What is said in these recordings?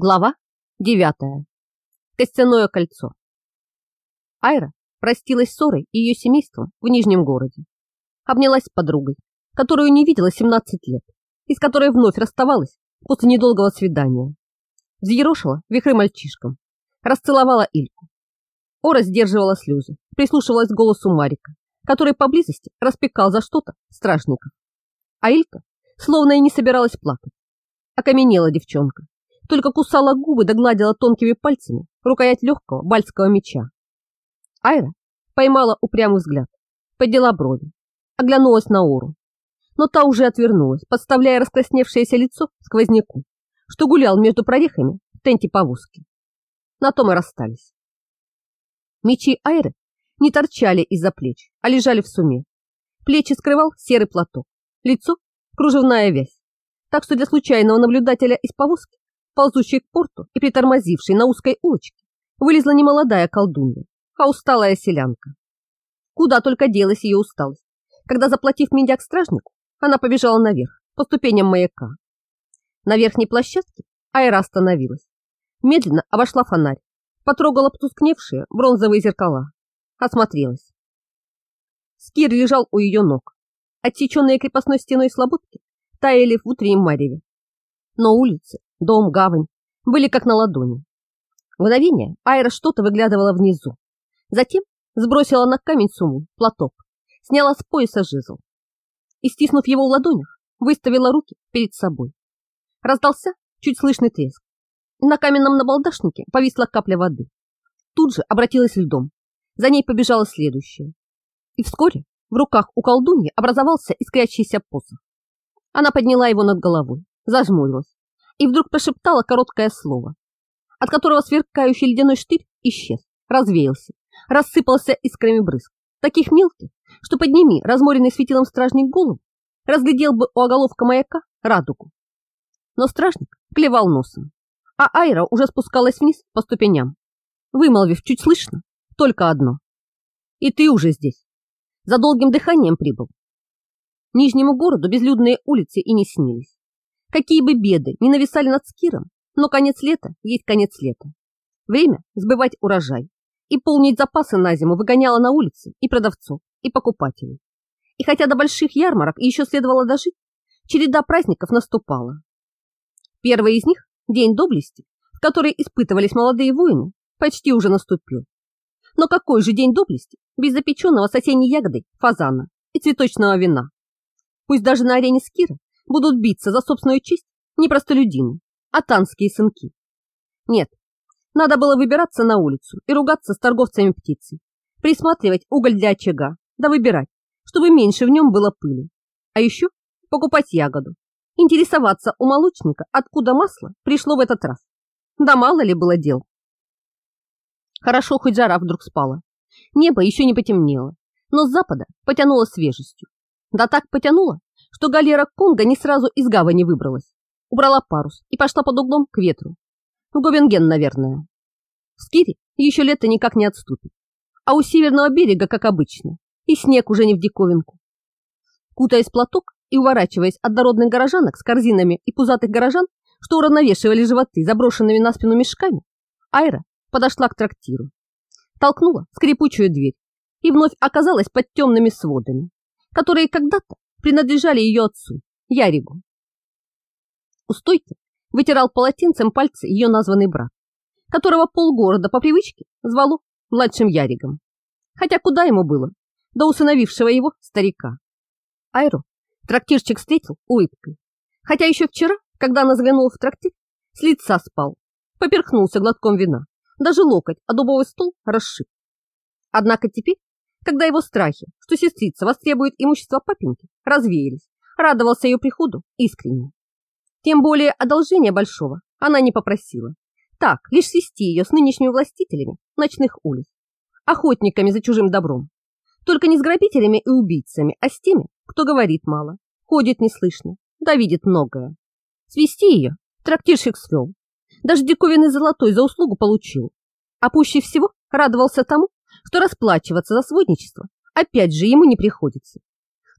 Глава 9. Костяное кольцо. Айра простилась с Сорой и ее семейством в Нижнем городе. Обнялась с подругой, которую не видела 17 лет, и с которой вновь расставалась после недолгого свидания. Взъерошила вихры мальчишкам, расцеловала Ильку. Ора сдерживала слезы, прислушивалась к голосу Марика, который поблизости распекал за что-то стражников. А Илька словно и не собиралась плакать. Окаменела девчонка, только кусала губы да гладила тонкими пальцами рукоять легкого бальского меча. Айра поймала упрямый взгляд, подняла брови, оглянулась на Ору. Но та уже отвернулась, подставляя раскрасневшееся лицо сквозняку, что гулял между прорехами в тенте повозки. На том и расстались. Мечи Айры не торчали из-за плеч, а лежали в суме. Плечи скрывал серый платок, лицо — кружевная вязь. Так что для случайного наблюдателя из повозки ползущей к порту и притормозившей на узкой улочке, вылезла не молодая колдунья, а усталая селянка. Куда только делась ее усталость, когда, заплатив медяк стражнику, она побежала наверх, по ступеням маяка. На верхней площадке Айра остановилась. Медленно обошла фонарь, потрогала потускневшие бронзовые зеркала, осмотрелась. Скир лежал у ее ног. Отсеченные крепостной стеной слободки таяли в утреннем мареве. Но улицы дом, гавань были как на ладони. В мгновение Айра что-то выглядывала внизу. Затем сбросила на камень сумму, платок, сняла с пояса жезл и, стиснув его в ладонях, выставила руки перед собой. Раздался чуть слышный треск. На каменном набалдашнике повисла капля воды. Тут же обратилась льдом. За ней побежала следующая. И вскоре в руках у колдуньи образовался искрящийся посох. Она подняла его над головой, зажмурилась и вдруг прошептала короткое слово, от которого сверкающий ледяной штырь исчез, развеялся, рассыпался искрами брызг, таких мелких, что подними разморенный светилом стражник голову, разглядел бы у оголовка маяка радугу. Но стражник клевал носом, а Айра уже спускалась вниз по ступеням, вымолвив чуть слышно только одно. «И ты уже здесь!» За долгим дыханием прибыл. Нижнему городу безлюдные улицы и не снились. Какие бы беды ни нависали над Скиром, но конец лета есть конец лета. Время сбывать урожай и полнить запасы на зиму выгоняло на улицы и продавцов, и покупателей. И хотя до больших ярмарок еще следовало дожить, череда праздников наступала. Первый из них, День доблести, в который испытывались молодые воины, почти уже наступил. Но какой же день доблести без запеченного с осенней ягодой фазана и цветочного вина? Пусть даже на арене Скира будут биться за собственную честь не простолюдины, а танские сынки. Нет, надо было выбираться на улицу и ругаться с торговцами птицей, присматривать уголь для очага, да выбирать, чтобы меньше в нем было пыли. А еще покупать ягоду, интересоваться у молочника, откуда масло пришло в этот раз. Да мало ли было дел. Хорошо, хоть жара вдруг спала. Небо еще не потемнело, но с запада потянуло свежестью. Да так потянуло, что галера Конга не сразу из гавани выбралась. Убрала парус и пошла под углом к ветру. В Говенген, наверное. В Скире еще лето никак не отступит. А у северного берега, как обычно, и снег уже не в диковинку. Кутаясь платок и уворачиваясь от дородных горожанок с корзинами и пузатых горожан, что уравновешивали животы заброшенными на спину мешками, Айра подошла к трактиру, толкнула скрипучую дверь и вновь оказалась под темными сводами, которые когда-то принадлежали ее отцу, Яригу. У стойки вытирал полотенцем пальцы ее названный брат, которого полгорода по привычке звало младшим Яригом. Хотя куда ему было, до усыновившего его старика. Айру трактирчик встретил улыбкой, хотя еще вчера, когда она заглянула в трактир, с лица спал, поперхнулся глотком вина, даже локоть, а дубовый стол расшиб. Однако теперь когда его страхи, что сестрица востребует имущество папеньки, развеялись, радовался ее приходу искренне. Тем более одолжения большого она не попросила. Так, лишь свести ее с нынешними властителями ночных улиц, охотниками за чужим добром. Только не с грабителями и убийцами, а с теми, кто говорит мало, ходит неслышно, да видит многое. Свести ее трактирщик свел. Даже диковинный золотой за услугу получил. А пуще всего радовался тому, что расплачиваться за сводничество опять же ему не приходится.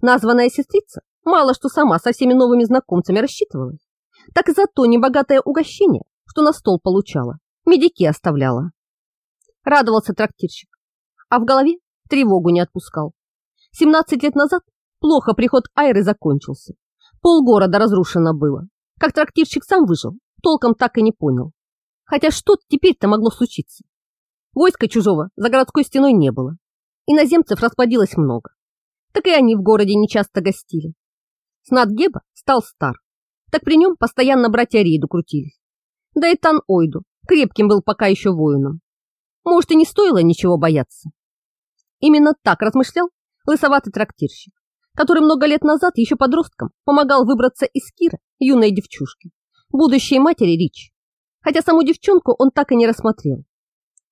Названная сестрица мало что сама со всеми новыми знакомцами рассчитывалась, так и за то небогатое угощение, что что на стол получала, медики оставляла. Радовался трактирщик, а в голове тревогу не отпускал. 17 лет назад плохо приход Айры закончился. Полгорода разрушено было. Как трактирщик сам выжил, толком так и не понял. Хотя что теперь-то могло случиться? Войска чужого за городской стеной не было. Иноземцев расплодилось много. Так и они в городе нечасто гостили. Снат Геба стал стар. Так при нем постоянно братья Рейду крутились. Да и Тан Ойду крепким был пока еще воином. Может, и не стоило ничего бояться. Именно так размышлял лысоватый трактирщик, который много лет назад еще подростком помогал выбраться из Кира юной девчушке, будущей матери Рич. Хотя саму девчонку он так и не рассмотрел.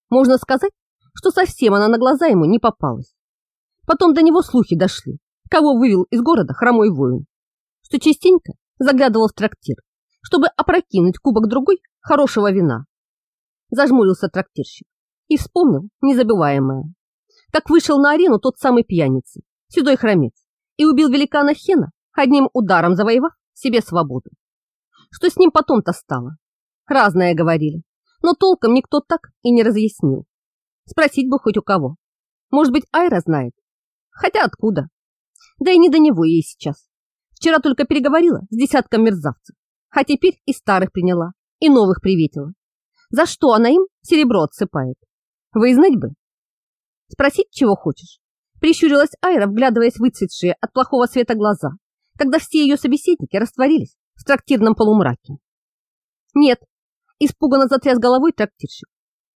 Можно сказать, что совсем она на глаза ему не попалась. Потом до него слухи дошли, кого вывел из города хромой воин, что частенько заглядывал в трактир, чтобы опрокинуть кубок другой хорошего вина. Зажмурился трактирщик и вспомнил незабываемое. Как вышел на арену тот самый пьяница, седой хромец, и убил великана Хена, одним ударом завоевав себе свободу. Что с ним потом-то стало? Разное говорили, но толком никто так и не разъяснил. Спросить бы хоть у кого. Может быть, Айра знает. Хотя откуда? Да и не до него ей сейчас. Вчера только переговорила с десятком мерзавцев, а теперь и старых приняла, и новых приветила. За что она им серебро отсыпает? Вызнать бы. Спросить, чего хочешь? Прищурилась Айра, вглядываясь в выцветшие от плохого света глаза, когда все ее собеседники растворились в трактирном полумраке. Нет, испуганно затряс головой трактирщик.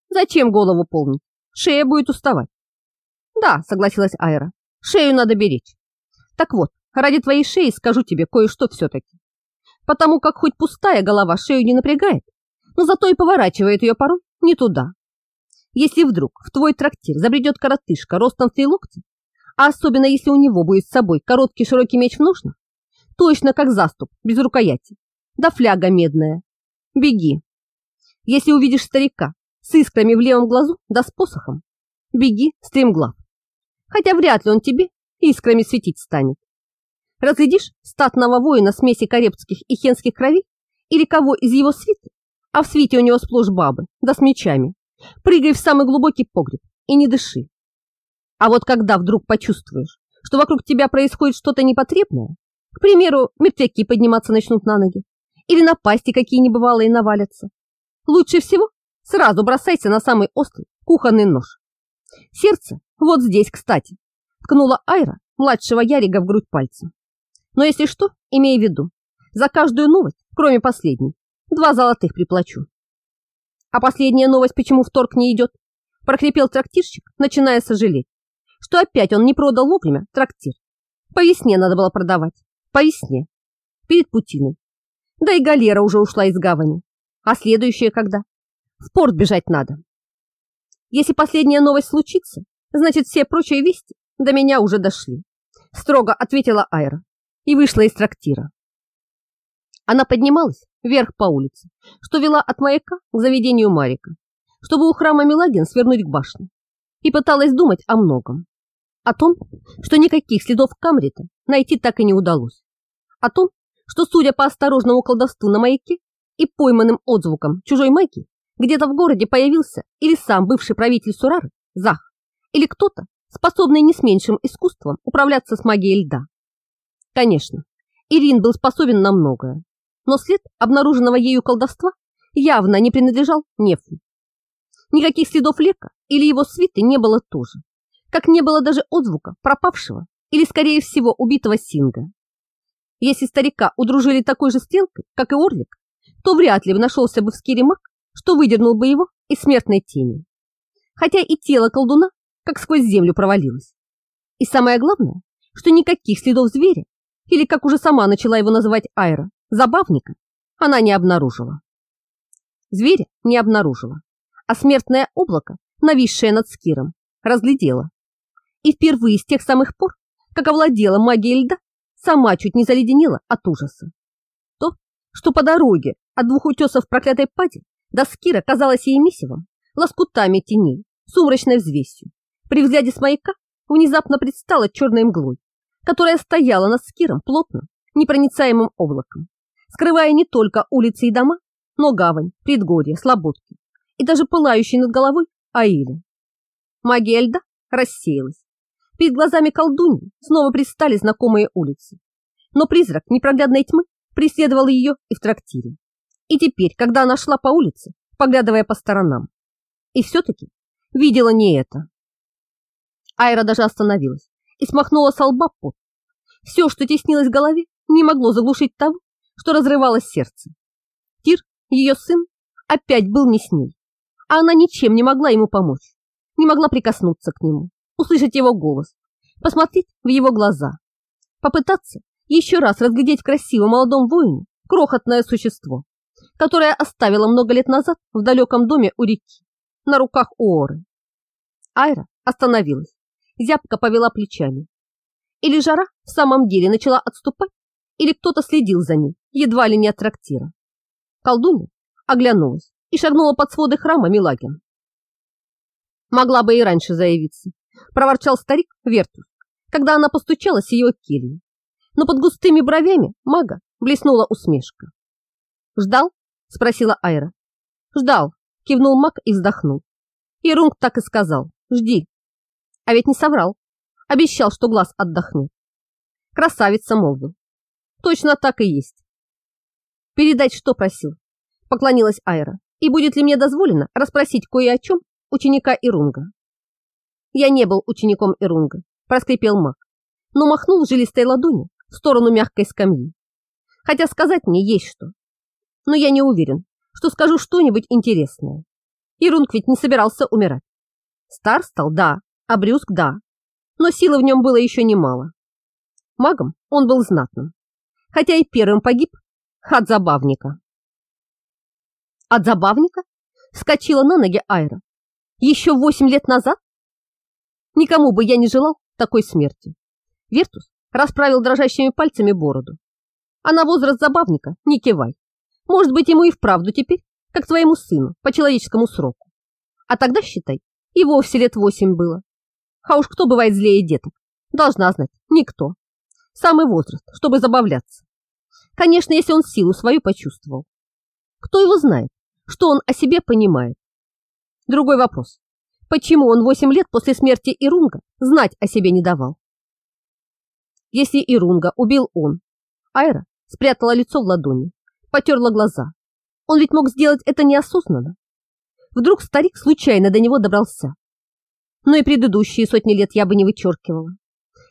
Зачем голову полнить? Шея будет уставать. Да, согласилась Айра, шею надо беречь. Так вот, ради твоей шеи скажу тебе кое-что все-таки. Потому как хоть пустая голова шею не напрягает, но зато и поворачивает ее порой не туда. Если вдруг в твой трактир забредет коротышка ростом в три локти, а особенно если у него будет с собой короткий широкий меч в ножнах, точно как заступ, без рукояти, да фляга медная, беги. Если увидишь старика с искрами в левом глазу да с посохом, беги стремглав. Хотя вряд ли он тебе искрами светить станет. Разглядишь статного воина смеси карепских и хенских кровей или кого из его свиты, а в свите у него сплошь бабы, да с мечами, Прыгай в самый глубокий погреб и не дыши. А вот когда вдруг почувствуешь, что вокруг тебя происходит что-то непотребное, к примеру, мертвяки подниматься начнут на ноги, или напасти какие небывалые навалятся, лучше всего сразу бросайся на самый острый кухонный нож. Сердце вот здесь, кстати, ткнула Айра младшего Ярига в грудь пальцем. Но если что, имей в виду, за каждую новость, кроме последней, два золотых приплачу. А последняя новость почему в торг не идет? Прохрипел трактирщик, начиная сожалеть, что опять он не продал вовремя трактир. По весне надо было продавать. По весне. Перед Путиной. Да и галера уже ушла из гавани. А следующая когда? В порт бежать надо. Если последняя новость случится, значит все прочие вести до меня уже дошли. Строго ответила Айра и вышла из трактира. Она поднималась вверх по улице, что вела от маяка к заведению Марика, чтобы у храма Милагин свернуть к башне, и пыталась думать о многом. О том, что никаких следов Камрита найти так и не удалось. О том, что, судя по осторожному колдовству на маяке и пойманным отзвукам чужой майки, где-то в городе появился или сам бывший правитель Сурары, Зах, или кто-то, способный не с меньшим искусством управляться с магией льда. Конечно, Ирин был способен на многое, но след обнаруженного ею колдовства явно не принадлежал Нефу. Никаких следов Лека или его свиты не было тоже, как не было даже отзвука пропавшего или, скорее всего, убитого Синга. Если старика удружили такой же стрелкой, как и Орлик, то вряд ли нашелся бы в скире маг, что выдернул бы его из смертной тени. Хотя и тело колдуна как сквозь землю провалилось. И самое главное, что никаких следов зверя, или, как уже сама начала его называть Айра, Забавника она не обнаружила. Зверя не обнаружила, а смертное облако, нависшее над Скиром, разглядела. И впервые с тех самых пор, как овладела магией льда, сама чуть не заледенела от ужаса. То, что по дороге от двух утесов проклятой пади до Скира казалось ей месивом, лоскутами теней, сумрачной взвесью. При взгляде с маяка внезапно предстала черной мглой, которая стояла над Скиром плотным, непроницаемым облаком скрывая не только улицы и дома, но гавань, предгорье, слободки и даже пылающий над головой Аили. Магия льда рассеялась. Перед глазами колдуньи снова пристали знакомые улицы. Но призрак непроглядной тьмы преследовал ее и в трактире. И теперь, когда она шла по улице, поглядывая по сторонам, и все-таки видела не это. Айра даже остановилась и смахнула с лба пот. Все, что теснилось в голове, не могло заглушить того, что разрывалось сердце. Тир, ее сын, опять был не с ней, а она ничем не могла ему помочь, не могла прикоснуться к нему, услышать его голос, посмотреть в его глаза, попытаться еще раз разглядеть в красивом молодом воине крохотное существо, которое оставила много лет назад в далеком доме у реки, на руках у Оры. Айра остановилась, зябко повела плечами. Или жара в самом деле начала отступать, или кто-то следил за ней, едва ли не от трактира. Колдунья оглянулась и шагнула под своды храма Милагин. Могла бы и раньше заявиться, проворчал старик Вертус, когда она постучалась в ее келью но под густыми бровями мага блеснула усмешка. «Ждал?» – спросила Айра. «Ждал», – кивнул маг и вздохнул. И Рунг так и сказал. «Жди». А ведь не соврал. Обещал, что глаз отдохнет. Красавица молвил. Точно так и есть. Передать, что просил. Поклонилась Айра. И будет ли мне дозволено расспросить кое о чем ученика Ирунга? Я не был учеником Ирунга, проскрипел маг, но махнул жилистой ладонью в сторону мягкой скамьи. Хотя сказать мне есть что. Но я не уверен, что скажу что-нибудь интересное. Ирунг ведь не собирался умирать. Стар стал, да, а Брюск, да. Но силы в нем было еще немало. Магом он был знатным. Хотя и первым погиб от забавника. От забавника? Вскочила на ноги Айра. Еще восемь лет назад? Никому бы я не желал такой смерти. Вертус расправил дрожащими пальцами бороду. А на возраст забавника не кивай. Может быть, ему и вправду теперь, как твоему сыну, по человеческому сроку. А тогда, считай, и вовсе лет восемь было. А уж кто бывает злее деток? Должна знать, никто. Самый возраст, чтобы забавляться. Конечно, если он силу свою почувствовал. Кто его знает, что он о себе понимает? Другой вопрос. Почему он восемь лет после смерти Ирунга знать о себе не давал? если Ирунга убил он. Айра спрятала лицо в ладони, потерла глаза. Он ведь мог сделать это неосознанно. Вдруг старик случайно до него добрался. Но и предыдущие сотни лет я бы не вычеркивала.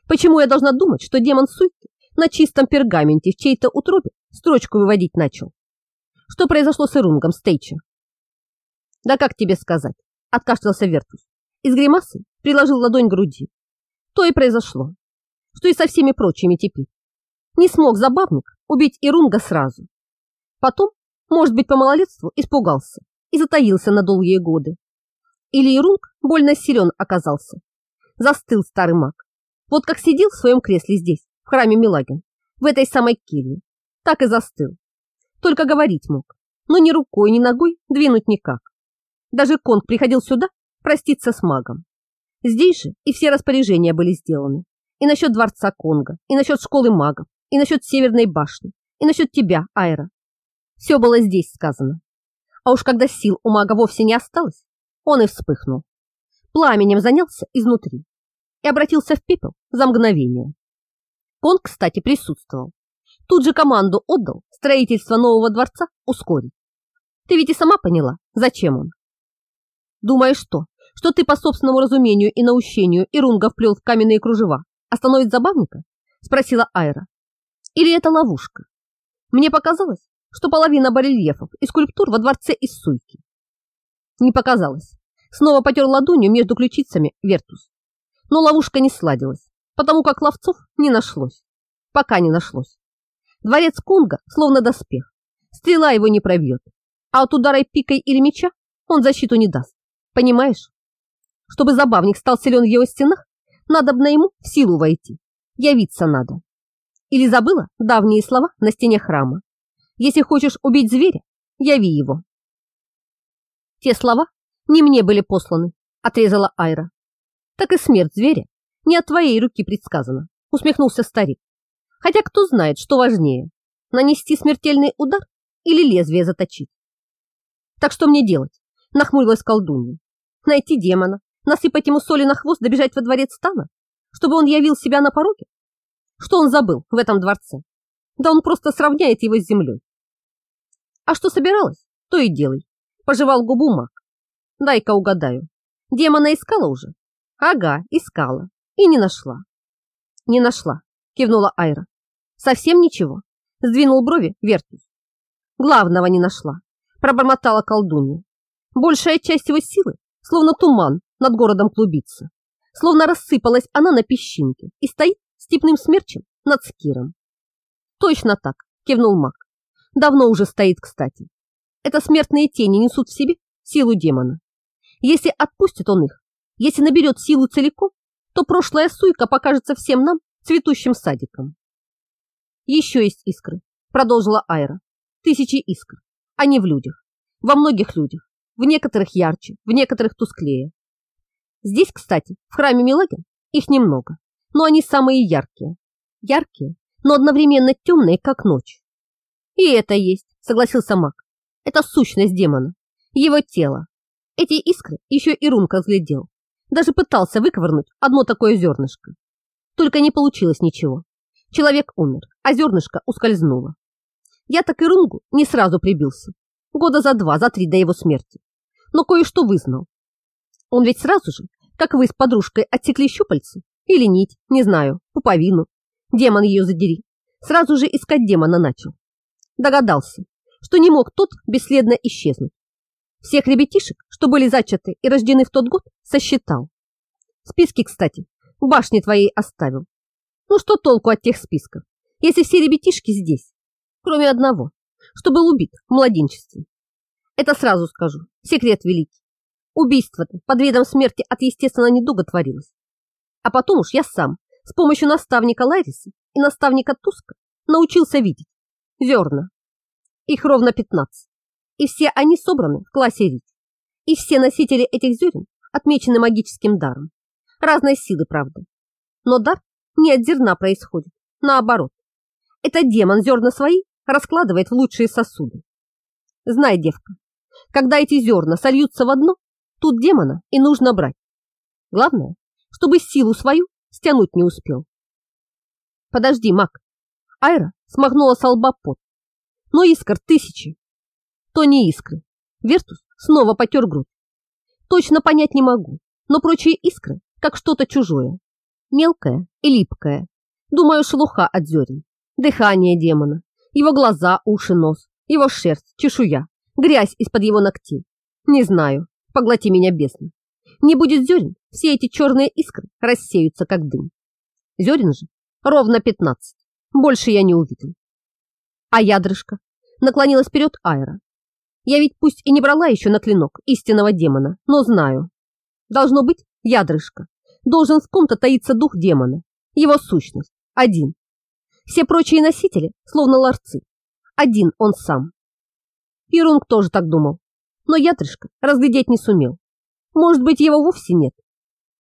Почему я должна думать, что демон Суйки на чистом пергаменте в чьей-то утробе строчку выводить начал? Что произошло с Ирунгом Стейча? Да как тебе сказать? Откашлялся Вертус. Из гримасы приложил ладонь к груди. То и произошло что и со всеми прочими теперь. Не смог забавник убить Ирунга сразу. Потом, может быть, по малолетству испугался и затаился на долгие годы. Или Ирунг больно силен оказался. Застыл старый маг. Вот как сидел в своем кресле здесь, в храме Милагин, в этой самой келье, так и застыл. Только говорить мог, но ни рукой, ни ногой двинуть никак. Даже Конг приходил сюда проститься с магом. Здесь же и все распоряжения были сделаны. И насчет дворца Конга, и насчет школы магов, и насчет Северной башни, и насчет тебя, Айра. Все было здесь сказано. А уж когда сил у мага вовсе не осталось, он и вспыхнул. Пламенем занялся изнутри и обратился в пепел за мгновение. Конг, кстати, присутствовал. Тут же команду отдал строительство нового дворца ускорить. Ты ведь и сама поняла, зачем он. Думаешь что, что ты по собственному разумению и наущению Ирунга вплел в каменные кружева остановит забавника?» – спросила Айра. «Или это ловушка? Мне показалось, что половина барельефов и скульптур во дворце из суйки». Не показалось. Снова потер ладонью между ключицами Вертус. Но ловушка не сладилась, потому как ловцов не нашлось. Пока не нашлось. Дворец Конга словно доспех. Стрела его не пробьет. А от удара пикой или меча он защиту не даст. Понимаешь? Чтобы забавник стал силен в его стенах, надо бы на ему в силу войти. Явиться надо. Или забыла давние слова на стене храма. Если хочешь убить зверя, яви его. Те слова не мне были посланы, отрезала Айра. Так и смерть зверя не от твоей руки предсказана, усмехнулся старик. Хотя кто знает, что важнее, нанести смертельный удар или лезвие заточить. Так что мне делать? Нахмурилась колдунья. Найти демона, насыпать ему соли на хвост, добежать во дворец стана? Чтобы он явил себя на пороге? Что он забыл в этом дворце? Да он просто сравняет его с землей. А что собиралась, то и делай. Пожевал губу маг. Дай-ка угадаю. Демона искала уже? Ага, искала. И не нашла. Не нашла, кивнула Айра. Совсем ничего. Сдвинул брови Вертус. Главного не нашла. Пробормотала колдунья. Большая часть его силы, словно туман, над городом клубится. Словно рассыпалась она на песчинке и стоит степным смерчем над Скиром. Точно так, кивнул маг. Давно уже стоит, кстати. Это смертные тени несут в себе силу демона. Если отпустит он их, если наберет силу целиком, то прошлая суйка покажется всем нам цветущим садиком. Еще есть искры, продолжила Айра. Тысячи искр. Они в людях. Во многих людях. В некоторых ярче, в некоторых тусклее. Здесь, кстати, в храме Милагин их немного, но они самые яркие. Яркие, но одновременно темные, как ночь. И это есть, согласился маг. Это сущность демона, его тело. Эти искры еще и Рунка разглядел. Даже пытался выковырнуть одно такое зернышко. Только не получилось ничего. Человек умер, а зернышко ускользнуло. Я так и Рунгу не сразу прибился. Года за два, за три до его смерти. Но кое-что вызнал. Он ведь сразу же, как вы с подружкой отсекли щупальцы или нить, не знаю, пуповину. Демон ее задери. Сразу же искать демона начал. Догадался, что не мог тот бесследно исчезнуть. Всех ребятишек, что были зачаты и рождены в тот год, сосчитал. Списки, кстати, в башне твоей оставил. Ну что толку от тех списков, если все ребятишки здесь, кроме одного, что был убит в младенчестве? Это сразу скажу, секрет великий. Убийство-то под видом смерти от естественного недуга творилось. А потом уж я сам, с помощью наставника Ларисы и наставника Туска, научился видеть зерна. Их ровно 15. И все они собраны в классе Рить. И все носители этих зерен отмечены магическим даром. Разной силы, правда. Но дар не от зерна происходит, наоборот. Это демон зерна свои раскладывает в лучшие сосуды. Знай, девка, когда эти зерна сольются в одно, Тут демона и нужно брать. Главное, чтобы силу свою стянуть не успел. Подожди, маг. Айра смахнула с лба пот. Но искр тысячи. То не искры. Вертус снова потер грудь. Точно понять не могу, но прочие искры как что-то чужое. Мелкое и липкое. Думаю, шелуха от зерен. Дыхание демона. Его глаза, уши, нос. Его шерсть, чешуя. Грязь из-под его ногтей. Не знаю, Поглоти меня, бесно. Не будет зерен, все эти черные искры рассеются, как дым. Зерен же ровно пятнадцать. Больше я не увидел. А ядрышко? Наклонилась вперед Айра. Я ведь пусть и не брала еще на клинок истинного демона, но знаю. Должно быть ядрышко. Должен в ком-то таиться дух демона. Его сущность. Один. Все прочие носители словно ларцы. Один он сам. Ирунг тоже так думал но ятрышка разглядеть не сумел. Может быть, его вовсе нет.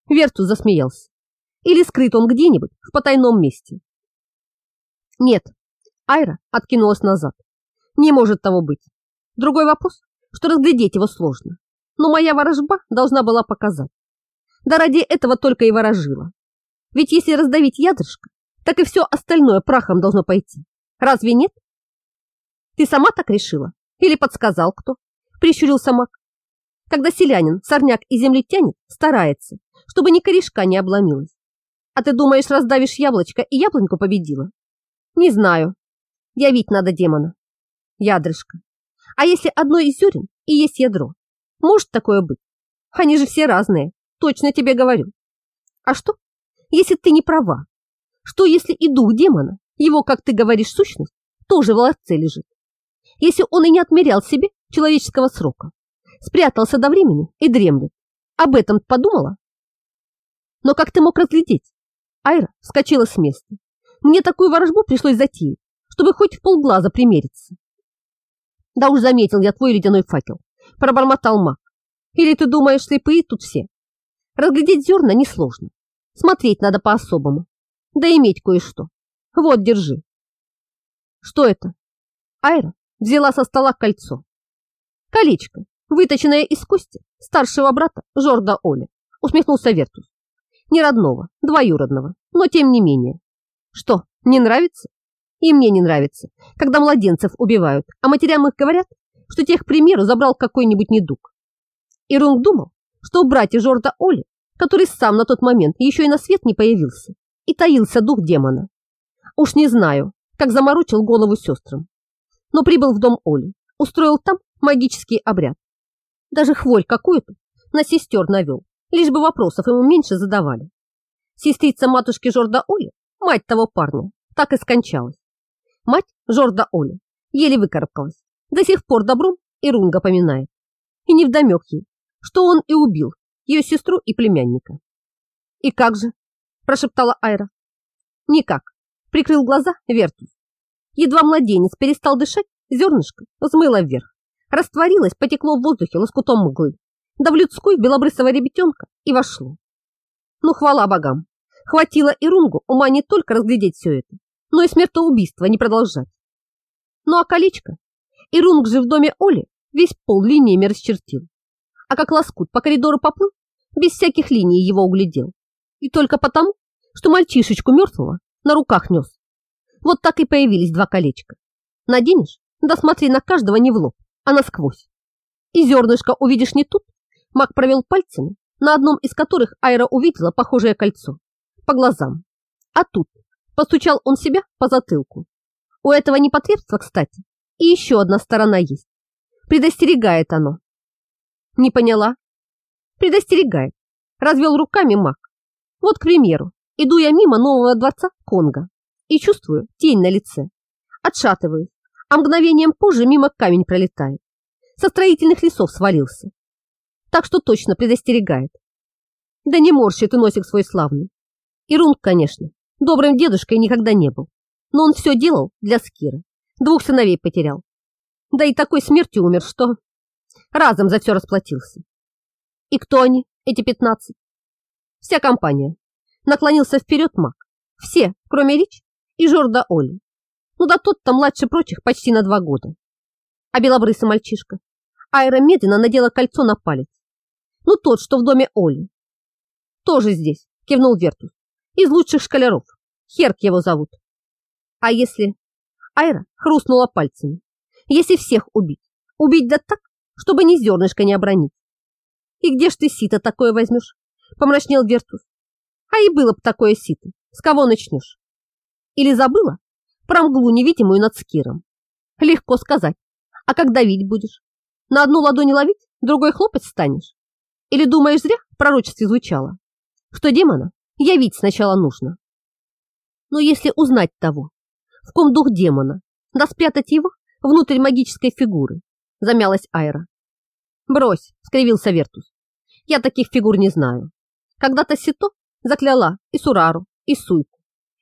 Вертус засмеялся. Или скрыт он где-нибудь в потайном месте. Нет, Айра откинулась назад. Не может того быть. Другой вопрос, что разглядеть его сложно. Но моя ворожба должна была показать. Да ради этого только и ворожила. Ведь если раздавить ядрышко, так и все остальное прахом должно пойти. Разве нет? Ты сама так решила? Или подсказал кто? прищурился маг. Когда селянин, сорняк и землетянин старается, чтобы ни корешка не обломилась. А ты думаешь, раздавишь яблочко и яблоньку победила? Не знаю. Явить надо демона. Ядрышко. А если одно из зерен и есть ядро? Может такое быть? Они же все разные, точно тебе говорю. А что, если ты не права? Что, если и дух демона, его, как ты говоришь, сущность, тоже в ларце лежит? Если он и не отмерял себе человеческого срока. Спрятался до времени и дремлет. Об этом подумала? Но как ты мог разглядеть? Айра вскочила с места. Мне такую ворожбу пришлось затеять, чтобы хоть в полглаза примериться. Да уж заметил я твой ледяной факел, пробормотал маг. Или ты думаешь, слепые тут все? Разглядеть зерна несложно. Смотреть надо по-особому. Да иметь кое-что. Вот, держи. Что это? Айра взяла со стола кольцо. Колечко Выточенная из кости старшего брата Жорда Оли, усмехнулся Вертус. Не родного, двоюродного, но тем не менее. Что, не нравится? И мне не нравится, когда младенцев убивают, а матерям их говорят, что тех, к примеру, забрал какой-нибудь недуг. И Рунг думал, что у братья Жорда Оли, который сам на тот момент еще и на свет не появился, и таился дух демона. Уж не знаю, как заморочил голову сестрам. Но прибыл в дом Оли, устроил там магический обряд. Даже хворь какую-то на сестер навел, лишь бы вопросов ему меньше задавали. Сестрица матушки Жорда Оли, мать того парня, так и скончалась. Мать Жорда Оли еле выкарабкалась, до сих пор добром и рунга поминает. И невдомек ей, что он и убил ее сестру и племянника. «И как же?» – прошептала Айра. «Никак», – прикрыл глаза Вертус. Едва младенец перестал дышать, зернышко взмыло вверх, растворилось, потекло в воздухе лоскутом мглы, да в людской белобрысого ребятенка и вошло. Ну, хвала богам, хватило и Рунгу ума не только разглядеть все это, но и смертоубийство не продолжать. Ну а колечко? И Рунг же в доме Оли весь пол линиями расчертил. А как лоскут по коридору поплыл, без всяких линий его углядел. И только потому, что мальчишечку мертвого на руках нес. Вот так и появились два колечка. Наденешь, да смотри на каждого не в лоб, а насквозь. И зернышко увидишь не тут. Маг провел пальцами, на одном из которых Айра увидела похожее кольцо. По глазам. А тут постучал он себя по затылку. У этого непотребства, кстати, и еще одна сторона есть. Предостерегает оно. Не поняла? Предостерегает. Развел руками маг. Вот, к примеру, иду я мимо нового дворца Конга и чувствую тень на лице. Отшатываюсь, а мгновением позже мимо камень пролетает. Со строительных лесов свалился. Так что точно предостерегает. Да не морщи ты носик свой славный. И конечно, добрым дедушкой никогда не был. Но он все делал для Скира. Двух сыновей потерял. Да и такой смертью умер, что разом за все расплатился. И кто они, эти пятнадцать? Вся компания. Наклонился вперед маг. Все, кроме Рич и Жорда Оли. Ну да тот-то младше прочих почти на два года. А белобрысый мальчишка. Айра медленно надела кольцо на палец. Ну тот, что в доме Оли. Тоже здесь, кивнул Вертус. Из лучших школяров. Херк его зовут. А если... Айра хрустнула пальцами. Если всех убить, убить да так, чтобы ни зернышка не обронить. И где ж ты сито такое возьмешь? Помрачнел Вертус. А и было бы такое сито. С кого начнешь? Или забыла? Про мглу невидимую над скиром. Легко сказать. А как давить будешь? На одну ладонь ловить, другой хлопать станешь? Или думаешь, зря в пророчестве звучало? Что демона явить сначала нужно. Но если узнать того, в ком дух демона, да спрятать его внутрь магической фигуры, замялась Айра. Брось, скривился Вертус. Я таких фигур не знаю. Когда-то Сито закляла и Сурару, и Суйку.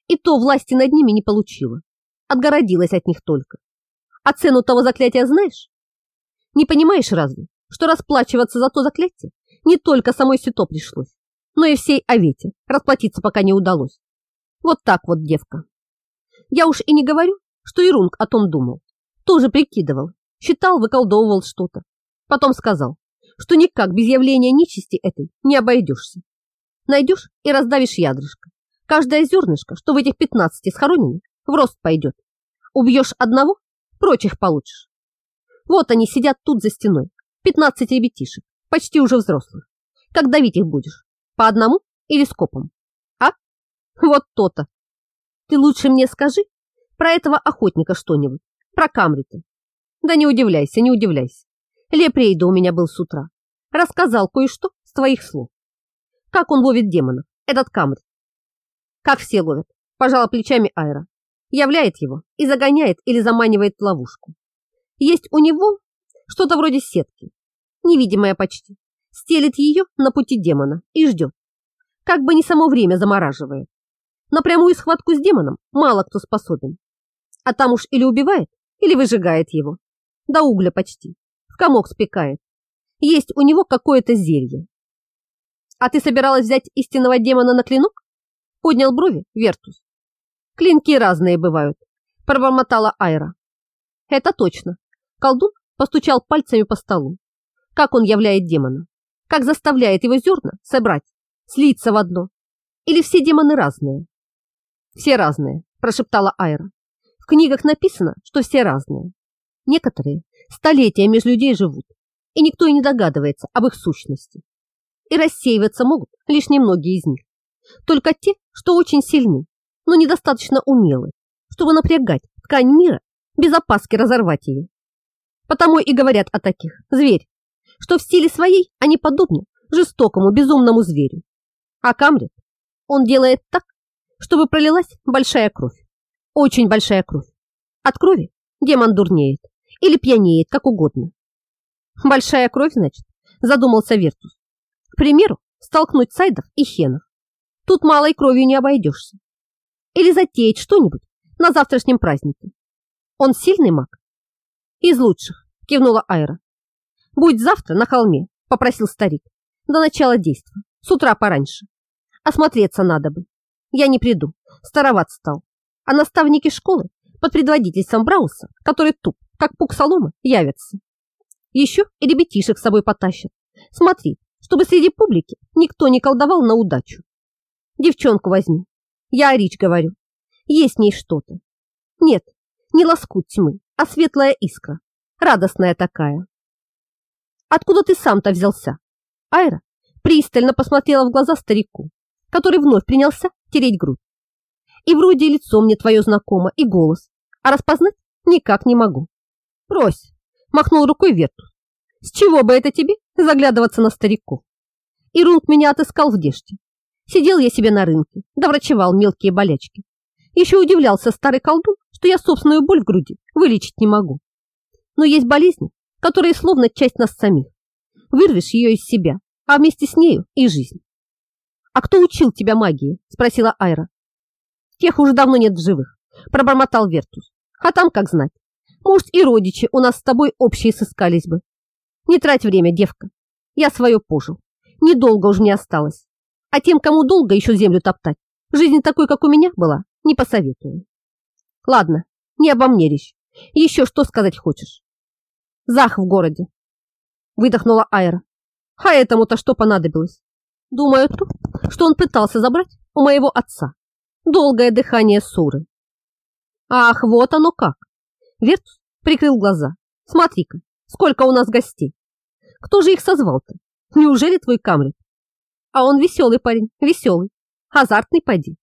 И то власти над ними не получила. Отгородилась от них только. А цену того заклятия знаешь? Не понимаешь разве, что расплачиваться за то заклятие не только самой Сито пришлось, но и всей Авете расплатиться пока не удалось. Вот так вот, девка. Я уж и не говорю, что Ирунг о том думал. Тоже прикидывал, считал, выколдовывал что-то. Потом сказал, что никак без явления нечисти этой не обойдешься. Найдешь и раздавишь ядрышко. Каждое зернышко, что в этих пятнадцати схоронено, в рост пойдет. Убьешь одного, прочих получишь. Вот они сидят тут за стеной, пятнадцать ребятишек, почти уже взрослых. Как давить их будешь? По одному или скопом? А? Вот то-то. Ты лучше мне скажи про этого охотника что-нибудь, про Камрита. Да не удивляйся, не удивляйся. Лепрейда у меня был с утра. Рассказал кое-что с твоих слов. Как он ловит демонов, этот Камрит? Как все ловят, пожала плечами Айра. Являет его и загоняет или заманивает в ловушку. Есть у него что-то вроде сетки, невидимая почти. Стелит ее на пути демона и ждет. Как бы не само время замораживает. На прямую схватку с демоном мало кто способен. А там уж или убивает, или выжигает его. До угля почти. В комок спекает. Есть у него какое-то зелье. А ты собиралась взять истинного демона на клинок? Поднял брови Вертус. Клинки разные бывают, пробормотала Айра. Это точно. Колдун постучал пальцами по столу. как он являет демона, как заставляет его зерна собрать, слиться в одно. Или все демоны разные? Все разные, прошептала Айра. В книгах написано, что все разные. Некоторые столетия между людей живут, и никто и не догадывается об их сущности. И рассеиваться могут лишь немногие из них. Только те, что очень сильны, но недостаточно умелы, чтобы напрягать ткань мира, без опаски разорвать ее. Потому и говорят о таких – зверь, что в силе своей они подобны жестокому безумному зверю. А Камрит, он делает так, чтобы пролилась большая кровь, очень большая кровь. От крови демон дурнеет или пьянеет, как угодно. Большая кровь, значит, задумался Вертус. К примеру, столкнуть сайдов и хенов. Тут малой кровью не обойдешься. Или затеять что-нибудь на завтрашнем празднике. Он сильный маг? Из лучших, кивнула Айра. Будь завтра на холме, попросил старик. До начала действа, с утра пораньше. Осмотреться надо бы. Я не приду, староват стал. А наставники школы под предводительством Брауса, который туп, как пук соломы, явятся. Еще и ребятишек с собой потащат. Смотри, чтобы среди публики никто не колдовал на удачу. Девчонку возьми. Я о Рич говорю. Есть в ней что-то. Нет, не лоскут тьмы, а светлая искра. Радостная такая. Откуда ты сам-то взялся? Айра пристально посмотрела в глаза старику, который вновь принялся тереть грудь. И вроде лицо мне твое знакомо, и голос, а распознать никак не могу. Брось, махнул рукой Вертус. С чего бы это тебе заглядываться на стариков? И Рунг меня отыскал в Деште. Сидел я себе на рынке, да врачевал мелкие болячки. Еще удивлялся старый колдун, что я собственную боль в груди вылечить не могу. Но есть болезни, которые словно часть нас самих. Вырвешь ее из себя, а вместе с нею и жизнь. «А кто учил тебя магии?» – спросила Айра. «Тех уже давно нет в живых», – пробормотал Вертус. «А там как знать. Может, и родичи у нас с тобой общие сыскались бы. Не трать время, девка. Я свое пожил. Недолго уж мне осталось. А тем, кому долго еще землю топтать, жизнь такой, как у меня была, не посоветую. Ладно, не обо мне речь. Еще что сказать хочешь? Зах в городе. Выдохнула Айра. А этому-то что понадобилось? Думаю, то, что он пытался забрать у моего отца. Долгое дыхание Суры. Ах, вот оно как. Вертус прикрыл глаза. Смотри-ка, сколько у нас гостей. Кто же их созвал-то? Неужели твой камрик? А он веселый парень, веселый. Азартный поди.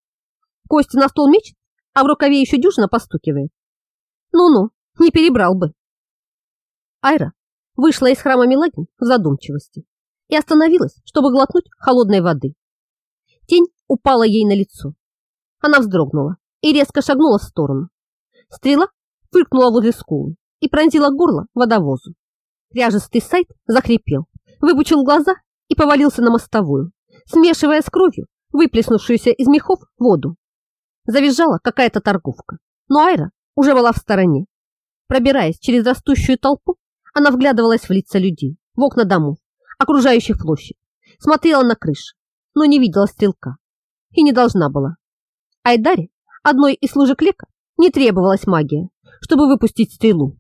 Кости на стол мечет, а в рукаве еще дюжина постукивает. Ну-ну, не перебрал бы. Айра вышла из храма Мелагин в задумчивости и остановилась, чтобы глотнуть холодной воды. Тень упала ей на лицо. Она вздрогнула и резко шагнула в сторону. Стрела фыркнула возле скулы и пронзила горло водовозу. Ряжистый сайт захрипел, выпучил глаза и повалился на мостовую, смешивая с кровью выплеснувшуюся из мехов воду. Завизжала какая-то торговка, но Айра уже была в стороне. Пробираясь через растущую толпу, она вглядывалась в лица людей, в окна домов, окружающих площадь, смотрела на крыши, но не видела стрелка. И не должна была. Айдаре, одной из служек Лека, не требовалась магия, чтобы выпустить стрелу.